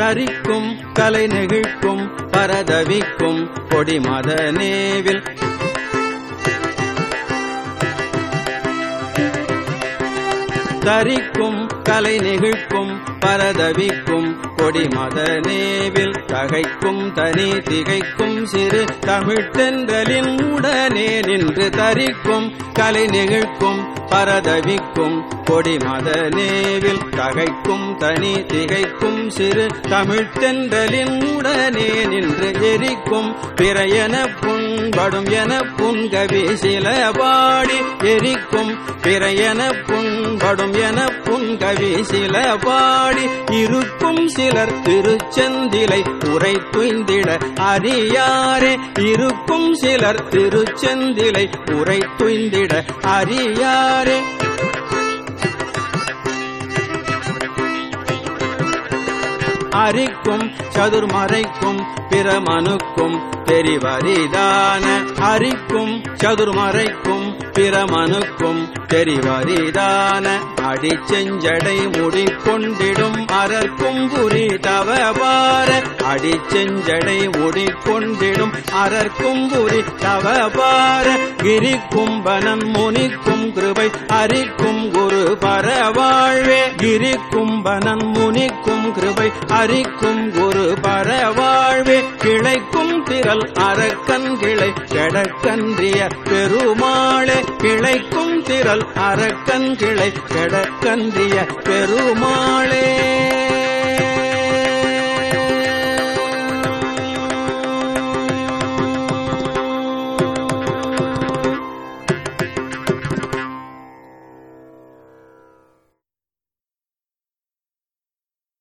தரிக்கும் கலை நெகிழ்க்கும் பரதவிக்கும் கொடிமத நேவில் தரிக்கும் கலை நெகிழ்க்கும் பரதவிக்கும் கொடிமத நேவில் தகைக்கும் தனி திகைக்கும் சிறு தமிழ்த்தென்றலின் உடனே நின்று தரிக்கும் கலை நெகிழ்க்கும் பரதவிக்கும் கொடிமத நேவில் தகைக்கும் தனி திகைக்கும் சிறு தமிழ்த்தென்றலின் உடனே நின்று எரிக்கும் என புண்படும் என புன்கவி சில பாடி எரிக்கும் பிறையன புண்படும் என புன்கவி சில பாடி இருக்கும் சிலர் திருச்செந்திலை உரை துய்ந்திட அறியாரே. இருக்கும் சிலர் திருச்செந்திலை உரை துய்ந்திட அறியாரே. அரிக்கும் சதுர்மறைக்கும் பிரமனுக்கும் தெரிவரிதான அரிக்கும் சதுர்மறைக்கும் பிரமனுக்கும் தெரிவரிதான அடி செஞ்சடை முடி கொண்டிடும் அரற்கும் புரி தவபார. அடி செஞ்சடை முடி கொண்டிடும் அரற்கும் புரி தவபார. கிரி கும்பனம் முனிக்கும் கிருபை அரிக்கும் குரு பரவாழ்வே. கிரி கும்பனம் முனிக்கும் கிருபை அரிக்கும் ஒரு பரவாழ்வே கிளைக்கும் திரள் அரக்கன் கிளை கெடக்கன்றிய பெருமாளே கிளைக்கும் திரள் அரக்கன் கிளை கெடக்கன்றிய பெருமாள்.